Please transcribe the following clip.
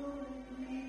Lord,